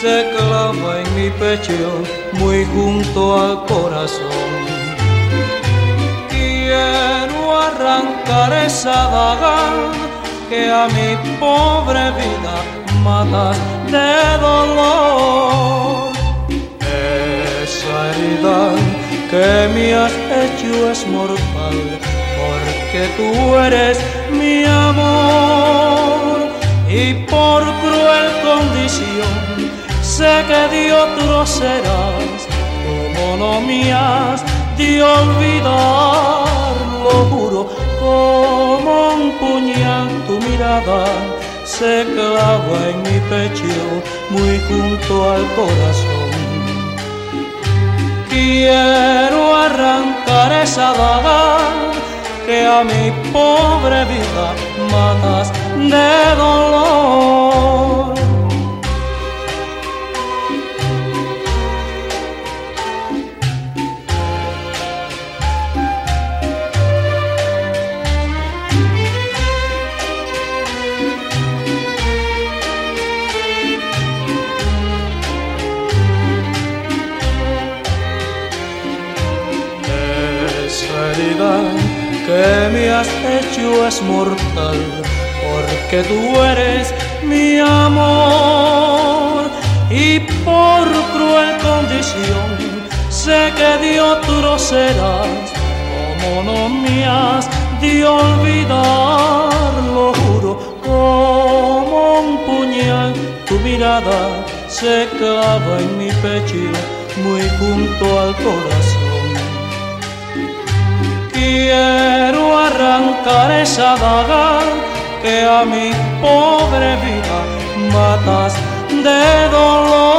se clava en mi pecho muy junto al corazón. Quiero arrancar esa daga que a mi pobre vida mata de dolor. Esa herida que me has hecho es mortal, porque tú eres mi amor por cruel condición sé que de otro serás, como no me has de olvidar, lo juro, como un puñal tu mirada se clava en mi pecho muy junto al corazón. Quiero arrancar esa daga que a mi pobre vida matas de dolor. Que me has hecho es mortal, porque tú eres mi amor y por cruel condición sé que de otro serás, como no me has de olvidar, lo juro, como un puñal tu mirada se clava en mi pecho muy junto al corazón. Quiero arrancar esa daga que a mi pobre vida matas de dolor.